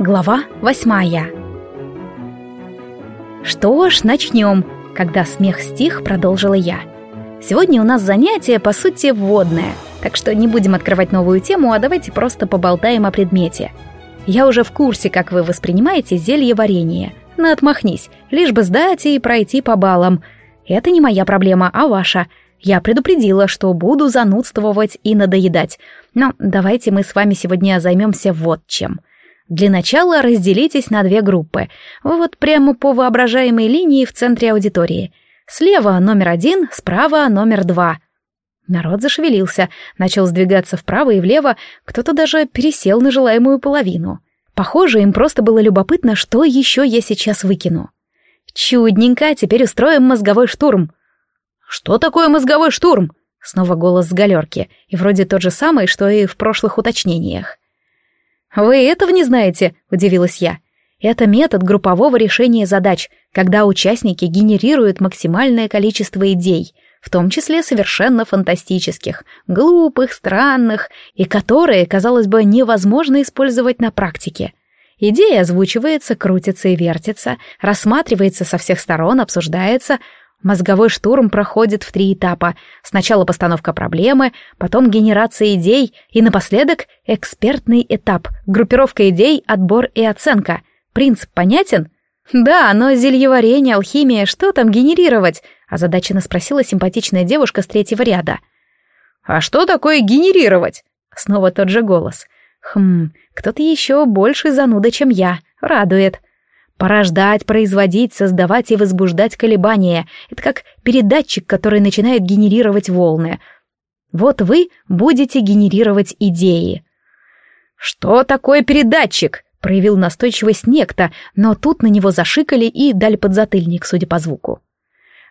Глава восьмая Что ж, начнем. Когда смех стих, продолжила я. Сегодня у нас занятие, по сути, вводное, так что не будем открывать новую тему, а давайте просто поболтаем о предмете. Я уже в курсе, как вы воспринимаете зелье варенье. Но отмахнись, лишь бы сдать и пройти по баллам. Это не моя проблема, а ваша. Я предупредила, что буду занудствовать и надоедать. Но давайте мы с вами сегодня займемся вот чем — для начала разделитесь на две группы. Вот прямо по воображаемой линии в центре аудитории. Слева номер один, справа номер два. Народ зашевелился, начал сдвигаться вправо и влево, кто-то даже пересел на желаемую половину. Похоже, им просто было любопытно, что еще я сейчас выкину. Чудненько, теперь устроим мозговой штурм. Что такое мозговой штурм? Снова голос с галерки, и вроде тот же самый, что и в прошлых уточнениях. «Вы этого не знаете?» — удивилась я. «Это метод группового решения задач, когда участники генерируют максимальное количество идей, в том числе совершенно фантастических, глупых, странных, и которые, казалось бы, невозможно использовать на практике. Идея озвучивается, крутится и вертится, рассматривается со всех сторон, обсуждается — Мозговой штурм проходит в три этапа. Сначала постановка проблемы, потом генерация идей и напоследок экспертный этап, группировка идей, отбор и оценка. Принцип понятен? Да, но зельеварение, алхимия, что там генерировать? Озадаченно спросила симпатичная девушка с третьего ряда. А что такое генерировать? Снова тот же голос. Хм, кто-то еще больше зануда, чем я. Радует. Порождать, производить, создавать и возбуждать колебания. Это как передатчик, который начинает генерировать волны. Вот вы будете генерировать идеи. «Что такое передатчик?» — проявил настойчивость некто, но тут на него зашикали и дали подзатыльник, судя по звуку.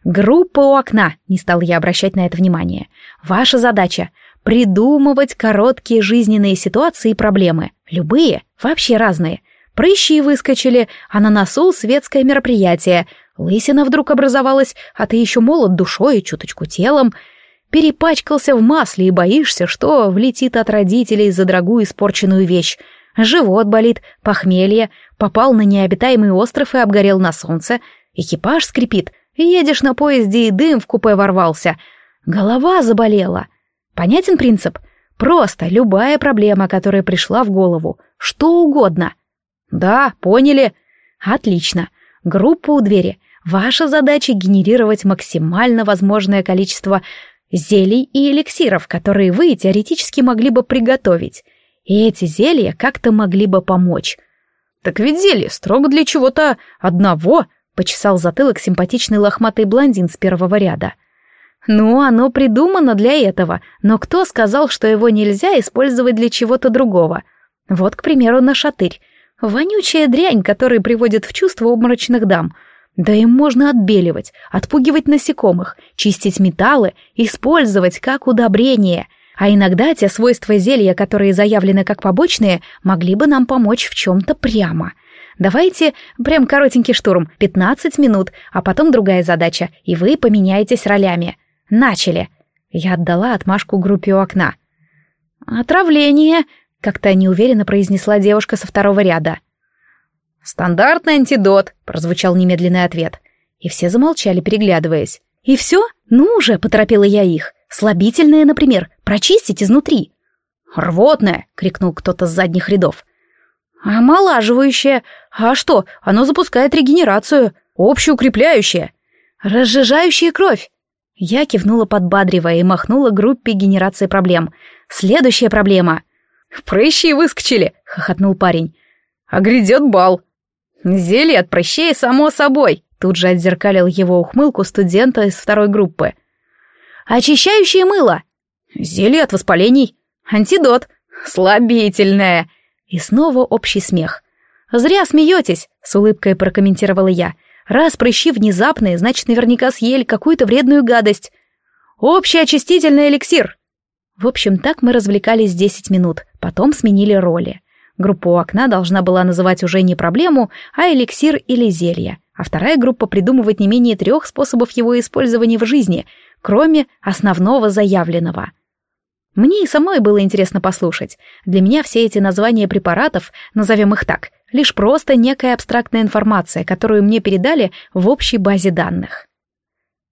«Группа у окна», — не стал я обращать на это внимание. «Ваша задача — придумывать короткие жизненные ситуации и проблемы. Любые, вообще разные. Прыщи выскочили, а на носу светское мероприятие. Лысина вдруг образовалась, а ты еще молод душой и чуточку телом. Перепачкался в масле и боишься, что влетит от родителей за дорогую испорченную вещь. Живот болит, похмелье, попал на необитаемый остров и обгорел на солнце. Экипаж скрипит, едешь на поезде и дым в купе ворвался. Голова заболела. Понятен принцип? Просто любая проблема, которая пришла в голову. Что угодно. Да, поняли. Отлично. Группа у двери. Ваша задача генерировать максимально возможное количество зелий и эликсиров, которые вы теоретически могли бы приготовить. И эти зелья как-то могли бы помочь. Так ведь зелье строго для чего-то одного, почесал затылок симпатичный лохматый блондин с первого ряда. Ну, оно придумано для этого, но кто сказал, что его нельзя использовать для чего-то другого? Вот, к примеру, на шатырь. Вонючая дрянь, которая приводит в чувство обморочных дам. Да им можно отбеливать, отпугивать насекомых, чистить металлы, использовать как удобрение. А иногда те свойства зелья, которые заявлены как побочные, могли бы нам помочь в чем-то прямо. Давайте прям коротенький штурм, 15 минут, а потом другая задача, и вы поменяетесь ролями. Начали. Я отдала отмашку группе у окна. «Отравление», как-то неуверенно произнесла девушка со второго ряда. «Стандартный антидот», — прозвучал немедленный ответ. И все замолчали, переглядываясь. «И все? Ну уже!» — поторопила я их. «Слабительное, например, прочистить изнутри». «Рвотное!» — крикнул кто-то с задних рядов. «Омолаживающее! А что, оно запускает регенерацию, общеукрепляющее, разжижающее кровь!» Я кивнула подбадривая и махнула группе генерации проблем. «Следующая проблема!» «Прыщи выскочили!» — хохотнул парень. «А грядет бал!» «Зелье от прыщей, само собой!» Тут же отзеркалил его ухмылку студента из второй группы. «Очищающее мыло!» «Зелье от воспалений!» «Антидот!» «Слабительное!» И снова общий смех. «Зря смеетесь!» — с улыбкой прокомментировала я. «Раз прыщи внезапные, значит, наверняка съели какую-то вредную гадость. Общий очистительный эликсир!» В общем, так мы развлекались 10 минут, потом сменили роли. Группа у окна должна была называть уже не проблему, а эликсир или зелье, а вторая группа придумывать не менее трех способов его использования в жизни, кроме основного заявленного. Мне и самой было интересно послушать. Для меня все эти названия препаратов, назовем их так, лишь просто некая абстрактная информация, которую мне передали в общей базе данных.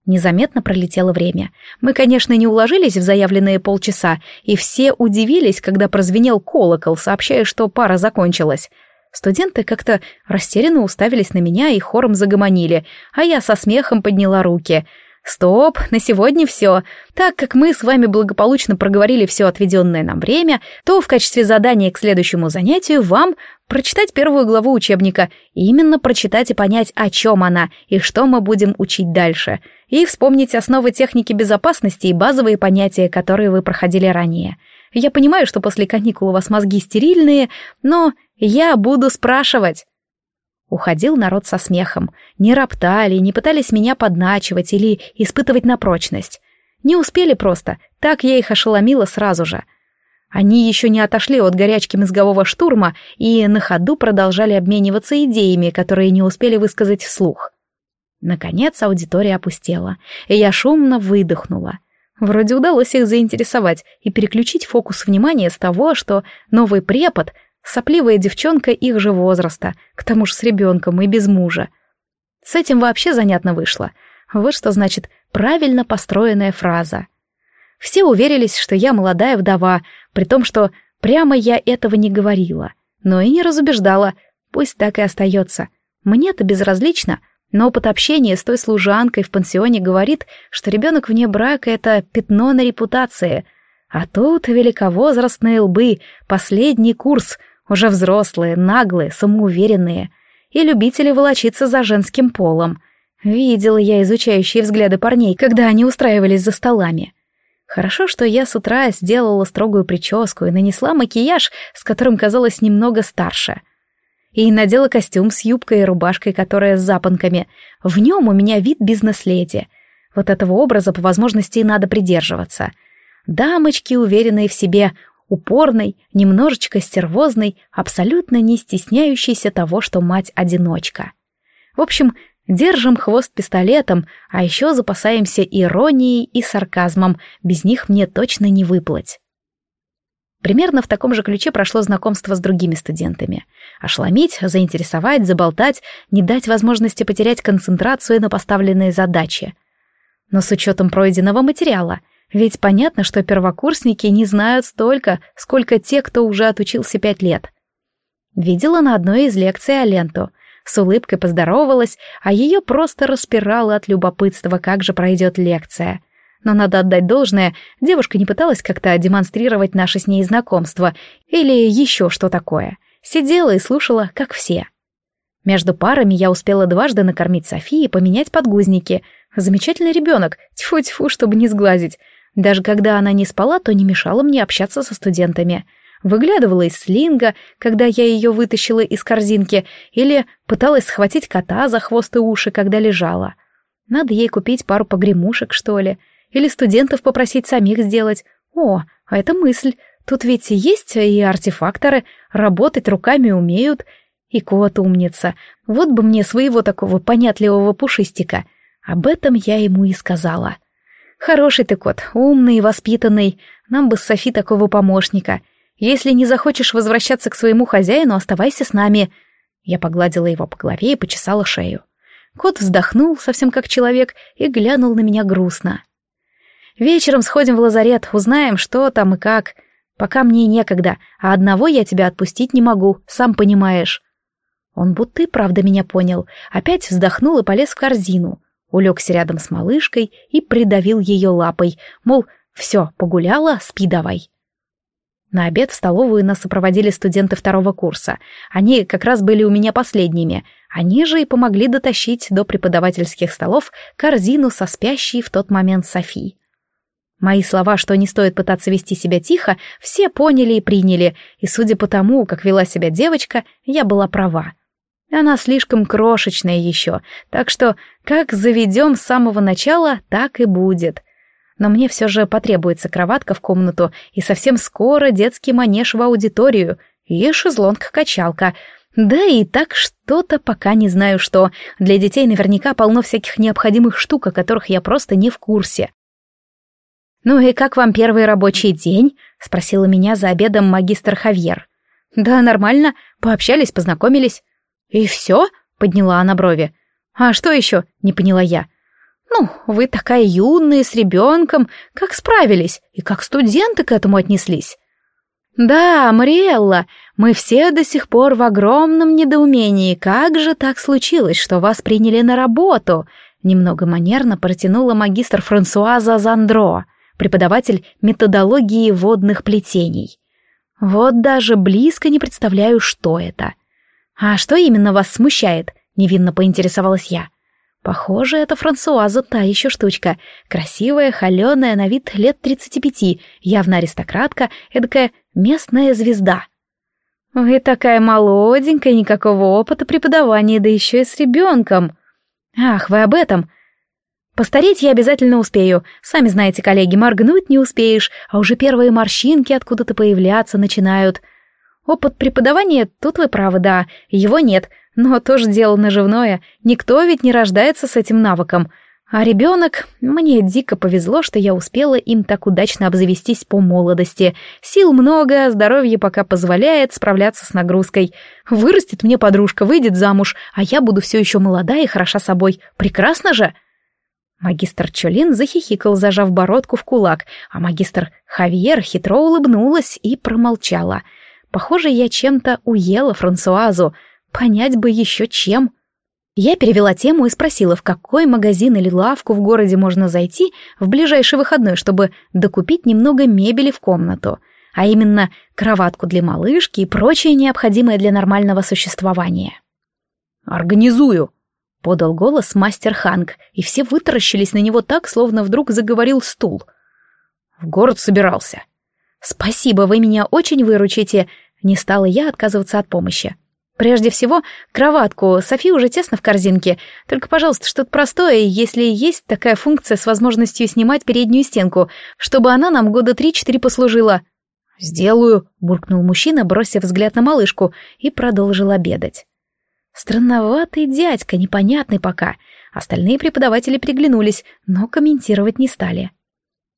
Незаметно пролетело время. Мы, конечно, не уложились в заявленные полчаса, и все удивились, когда прозвенел колокол, сообщая, что пара закончилась. Студенты как-то растерянно уставились на меня и хором загомонили, а я со смехом подняла руки — Стоп, на сегодня все. Так как мы с вами благополучно проговорили все отведенное нам время, то в качестве задания к следующему занятию вам прочитать первую главу учебника, именно прочитать и понять, о чем она и что мы будем учить дальше, и вспомнить основы техники безопасности и базовые понятия, которые вы проходили ранее. Я понимаю, что после каникул у вас мозги стерильные, но я буду спрашивать. Уходил народ со смехом. Не роптали, не пытались меня подначивать или испытывать на прочность. Не успели просто, так я их ошеломила сразу же. Они еще не отошли от горячки мозгового штурма и на ходу продолжали обмениваться идеями, которые не успели высказать вслух. Наконец аудитория опустела, и я шумно выдохнула. Вроде удалось их заинтересовать и переключить фокус внимания с того, что новый препод — Сопливая девчонка их же возраста, к тому же с ребенком и без мужа. С этим вообще занятно вышло. Вот что значит правильно построенная фраза. Все уверились, что я молодая вдова, при том, что прямо я этого не говорила, но и не разубеждала, пусть так и остается. Мне-то безразлично, но опыт общения с той служанкой в пансионе говорит, что ребенок вне брака — это пятно на репутации. А тут великовозрастные лбы, последний курс, уже взрослые, наглые, самоуверенные и любители волочиться за женским полом. Видела я изучающие взгляды парней, когда они устраивались за столами. Хорошо, что я с утра сделала строгую прическу и нанесла макияж, с которым казалась немного старше. И надела костюм с юбкой и рубашкой, которая с запонками. В нем у меня вид бизнес-леди. Вот этого образа по возможности надо придерживаться. Дамочки, уверенные в себе, упорной, немножечко стервозной, абсолютно не стесняющейся того, что мать-одиночка. В общем, держим хвост пистолетом, а еще запасаемся иронией и сарказмом, без них мне точно не выплыть. Примерно в таком же ключе прошло знакомство с другими студентами. Ошеломить, заинтересовать, заболтать, не дать возможности потерять концентрацию на поставленные задачи. Но с учетом пройденного материала — ведь понятно, что первокурсники не знают столько, сколько те, кто уже отучился пять лет. Видела на одной из лекций Аленту. С улыбкой поздоровалась, а ее просто распирало от любопытства, как же пройдет лекция. Но надо отдать должное, девушка не пыталась как-то демонстрировать наше с ней знакомство или еще что такое. Сидела и слушала, как все. Между парами я успела дважды накормить Софии и поменять подгузники. Замечательный ребенок, тьфу-тьфу, чтобы не сглазить. Даже когда она не спала, то не мешала мне общаться со студентами. Выглядывала из слинга, когда я ее вытащила из корзинки, или пыталась схватить кота за хвост и уши, когда лежала. Надо ей купить пару погремушек, что ли, или студентов попросить самих сделать. О, а это мысль. Тут ведь есть и артефакторы, работать руками умеют. И кот умница. Вот бы мне своего такого понятливого пушистика. Об этом я ему и сказала. — Хороший ты кот, умный, воспитанный. Нам бы с Софи такого помощника. Если не захочешь возвращаться к своему хозяину, оставайся с нами. Я погладила его по голове и почесала шею. Кот вздохнул, совсем как человек, и глянул на меня грустно. Вечером сходим в лазарет, узнаем, что там и как. Пока мне некогда, а одного я тебя отпустить не могу, сам понимаешь. Он будто и правда меня понял, опять вздохнул и полез в корзину улегся рядом с малышкой и придавил ее лапой, мол, все, погуляла, спи давай. На обед в столовую нас сопроводили студенты второго курса. Они как раз были у меня последними. Они же и помогли дотащить до преподавательских столов корзину со спящей в тот момент Софи. Мои слова, что не стоит пытаться вести себя тихо, все поняли и приняли, и судя по тому, как вела себя девочка, я была права. Она слишком крошечная еще, так что как заведем с самого начала, так и будет. Но мне все же потребуется кроватка в комнату и совсем скоро детский манеж в аудиторию и шезлонг-качалка. Да и так что-то пока не знаю что. Для детей наверняка полно всяких необходимых штук, о которых я просто не в курсе. «Ну и как вам первый рабочий день?» — спросила меня за обедом магистр Хавьер. Да, нормально, пообщались, познакомились. И все? Подняла она брови. А что еще? Не поняла я. Ну, вы такая юная, с ребенком, как справились, и как студенты к этому отнеслись. Да, Мариэлла, мы все до сих пор в огромном недоумении, как же так случилось, что вас приняли на работу? Немного манерно протянула магистр Франсуаза Зандро, преподаватель методологии водных плетений. Вот даже близко не представляю, что это. А что именно вас смущает? Невинно поинтересовалась я. Похоже, это Франсуаза та еще штучка. Красивая, холеная, на вид лет тридцати пяти, явно аристократка, эдакая местная звезда. Вы такая молоденькая, никакого опыта преподавания, да еще и с ребенком. Ах, вы об этом. Постареть я обязательно успею. Сами знаете, коллеги, моргнуть не успеешь, а уже первые морщинки откуда-то появляться начинают. Опыт преподавания, тут вы правы, да, его нет, но тоже дело наживное. Никто ведь не рождается с этим навыком. А ребенок... Мне дико повезло, что я успела им так удачно обзавестись по молодости. Сил много, здоровье пока позволяет справляться с нагрузкой. Вырастет мне подружка, выйдет замуж, а я буду все еще молода и хороша собой. Прекрасно же!» Магистр Чолин захихикал, зажав бородку в кулак, а магистр Хавьер хитро улыбнулась и промолчала. Похоже, я чем-то уела Франсуазу. Понять бы еще чем. Я перевела тему и спросила, в какой магазин или лавку в городе можно зайти в ближайший выходной, чтобы докупить немного мебели в комнату, а именно кроватку для малышки и прочее необходимое для нормального существования. «Организую», — подал голос мастер Ханг, и все вытаращились на него так, словно вдруг заговорил стул. «В город собирался». «Спасибо, вы меня очень выручите», — не стала я отказываться от помощи. Прежде всего, кроватку. Софи уже тесно в корзинке. Только, пожалуйста, что-то простое, если есть такая функция с возможностью снимать переднюю стенку, чтобы она нам года три-четыре послужила. «Сделаю», — буркнул мужчина, бросив взгляд на малышку, и продолжил обедать. Странноватый дядька, непонятный пока. Остальные преподаватели приглянулись, но комментировать не стали.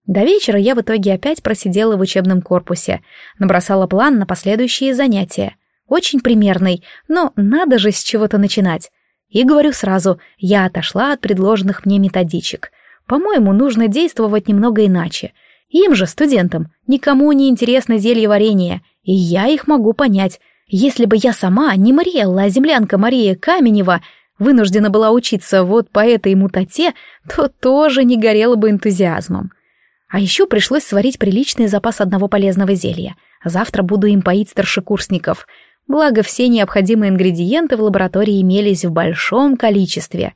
До вечера я в итоге опять просидела в учебном корпусе, набросала план на последующие занятия. Очень примерный, но надо же с чего-то начинать. И говорю сразу, я отошла от предложенных мне методичек. По-моему, нужно действовать немного иначе. Им же, студентам, никому не интересно зелье варенье, и я их могу понять. Если бы я сама, не Мариэлла, а землянка Мария Каменева, вынуждена была учиться вот по этой мутате, то тоже не горела бы энтузиазмом. А еще пришлось сварить приличный запас одного полезного зелья. Завтра буду им поить старшекурсников — благо все необходимые ингредиенты в лаборатории имелись в большом количестве.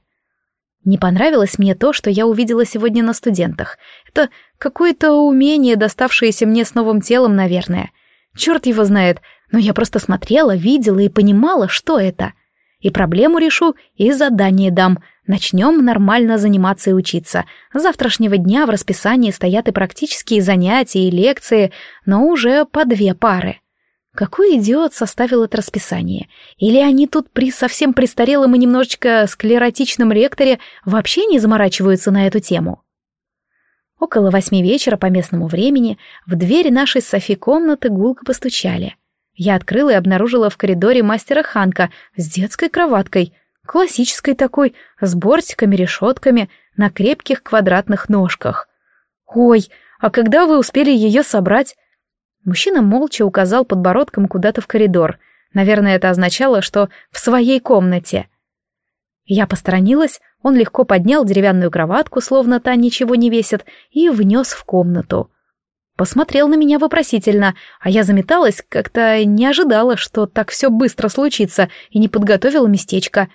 Не понравилось мне то, что я увидела сегодня на студентах. Это какое-то умение, доставшееся мне с новым телом, наверное. Черт его знает, но я просто смотрела, видела и понимала, что это. И проблему решу, и задание дам. Начнем нормально заниматься и учиться. С завтрашнего дня в расписании стоят и практические занятия, и лекции, но уже по две пары. Какой идиот составил это расписание? Или они тут при совсем престарелом и немножечко склеротичном ректоре вообще не заморачиваются на эту тему? Около восьми вечера по местному времени в двери нашей с Софи комнаты гулко постучали. Я открыла и обнаружила в коридоре мастера Ханка с детской кроваткой, классической такой, с бортиками-решетками на крепких квадратных ножках. «Ой, а когда вы успели ее собрать?» Мужчина молча указал подбородком куда-то в коридор. Наверное, это означало, что в своей комнате. Я посторонилась, он легко поднял деревянную кроватку, словно та ничего не весит, и внес в комнату. Посмотрел на меня вопросительно, а я заметалась, как-то не ожидала, что так все быстро случится, и не подготовила местечко.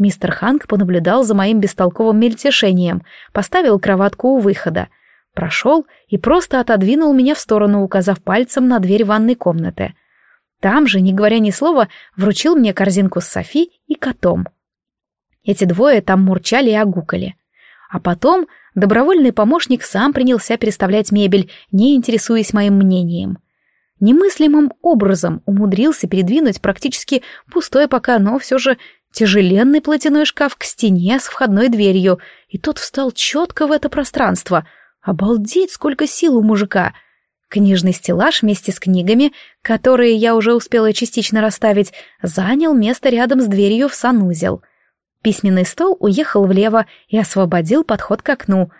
Мистер Ханк понаблюдал за моим бестолковым мельтешением, поставил кроватку у выхода — прошел и просто отодвинул меня в сторону, указав пальцем на дверь ванной комнаты. Там же, не говоря ни слова, вручил мне корзинку с Софи и котом. Эти двое там мурчали и огукали. А потом добровольный помощник сам принялся переставлять мебель, не интересуясь моим мнением. Немыслимым образом умудрился передвинуть практически пустой пока, но все же тяжеленный платяной шкаф к стене с входной дверью, и тот встал четко в это пространство — Обалдеть, сколько сил у мужика! Книжный стеллаж вместе с книгами, которые я уже успела частично расставить, занял место рядом с дверью в санузел. Письменный стол уехал влево и освободил подход к окну.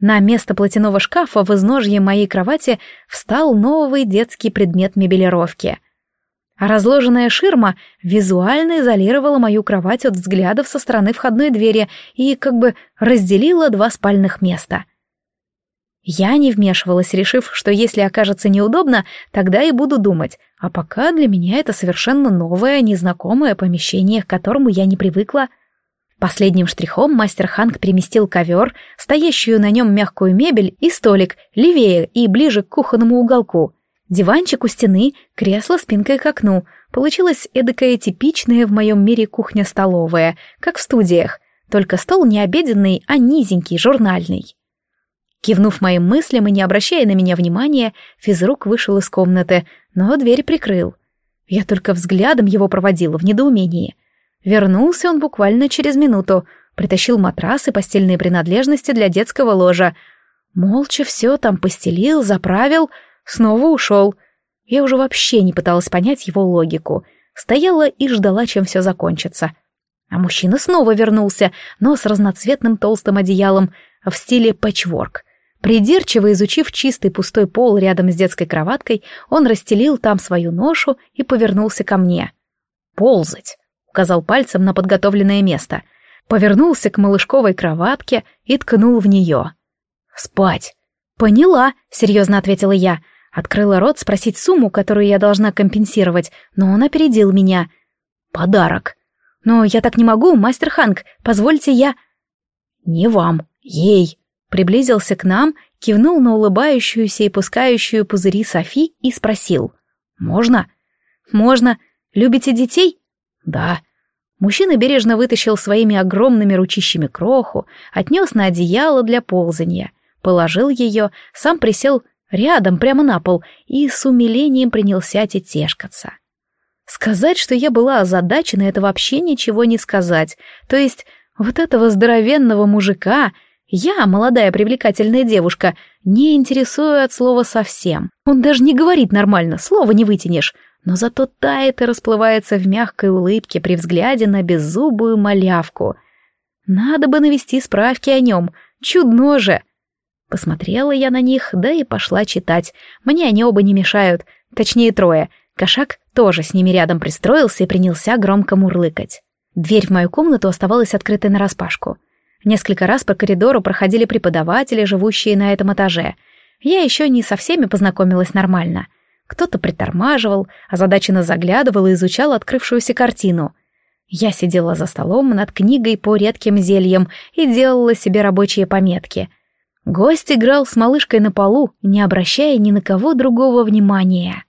На место платяного шкафа в изножье моей кровати встал новый детский предмет мебелировки. А разложенная ширма визуально изолировала мою кровать от взглядов со стороны входной двери и как бы разделила два спальных места — я не вмешивалась, решив, что если окажется неудобно, тогда и буду думать, а пока для меня это совершенно новое, незнакомое помещение, к которому я не привыкла. Последним штрихом мастер Ханг переместил ковер, стоящую на нем мягкую мебель и столик, левее и ближе к кухонному уголку. Диванчик у стены, кресло спинкой к окну. Получилась эдакая типичная в моем мире кухня-столовая, как в студиях, только стол не обеденный, а низенький, журнальный. Кивнув моим мыслям и не обращая на меня внимания, физрук вышел из комнаты, но дверь прикрыл. Я только взглядом его проводила в недоумении. Вернулся он буквально через минуту, притащил матрас и постельные принадлежности для детского ложа. Молча все там постелил, заправил, снова ушел. Я уже вообще не пыталась понять его логику. Стояла и ждала, чем все закончится. А мужчина снова вернулся, но с разноцветным толстым одеялом в стиле пэтчворк — Придирчиво изучив чистый пустой пол рядом с детской кроваткой, он расстелил там свою ношу и повернулся ко мне. «Ползать!» — указал пальцем на подготовленное место. Повернулся к малышковой кроватке и ткнул в нее. «Спать!» «Поняла», — серьезно ответила я. Открыла рот спросить сумму, которую я должна компенсировать, но он опередил меня. «Подарок». «Но я так не могу, мастер Ханк, позвольте я...» «Не вам, ей», приблизился к нам, кивнул на улыбающуюся и пускающую пузыри Софи и спросил. «Можно?» «Можно. Любите детей?» «Да». Мужчина бережно вытащил своими огромными ручищами кроху, отнес на одеяло для ползания, положил ее, сам присел рядом, прямо на пол, и с умилением принялся тетешкаться. Сказать, что я была озадачена, это вообще ничего не сказать. То есть вот этого здоровенного мужика я, молодая привлекательная девушка, не интересую от слова совсем. Он даже не говорит нормально, слова не вытянешь, но зато тает и расплывается в мягкой улыбке при взгляде на беззубую малявку. Надо бы навести справки о нем, чудно же. Посмотрела я на них, да и пошла читать. Мне они оба не мешают, точнее трое. Кошак тоже с ними рядом пристроился и принялся громко мурлыкать. Дверь в мою комнату оставалась открытой нараспашку. Несколько раз по коридору проходили преподаватели, живущие на этом этаже. Я еще не со всеми познакомилась нормально. Кто-то притормаживал, озадаченно заглядывал и изучал открывшуюся картину. Я сидела за столом над книгой по редким зельям и делала себе рабочие пометки. Гость играл с малышкой на полу, не обращая ни на кого другого внимания.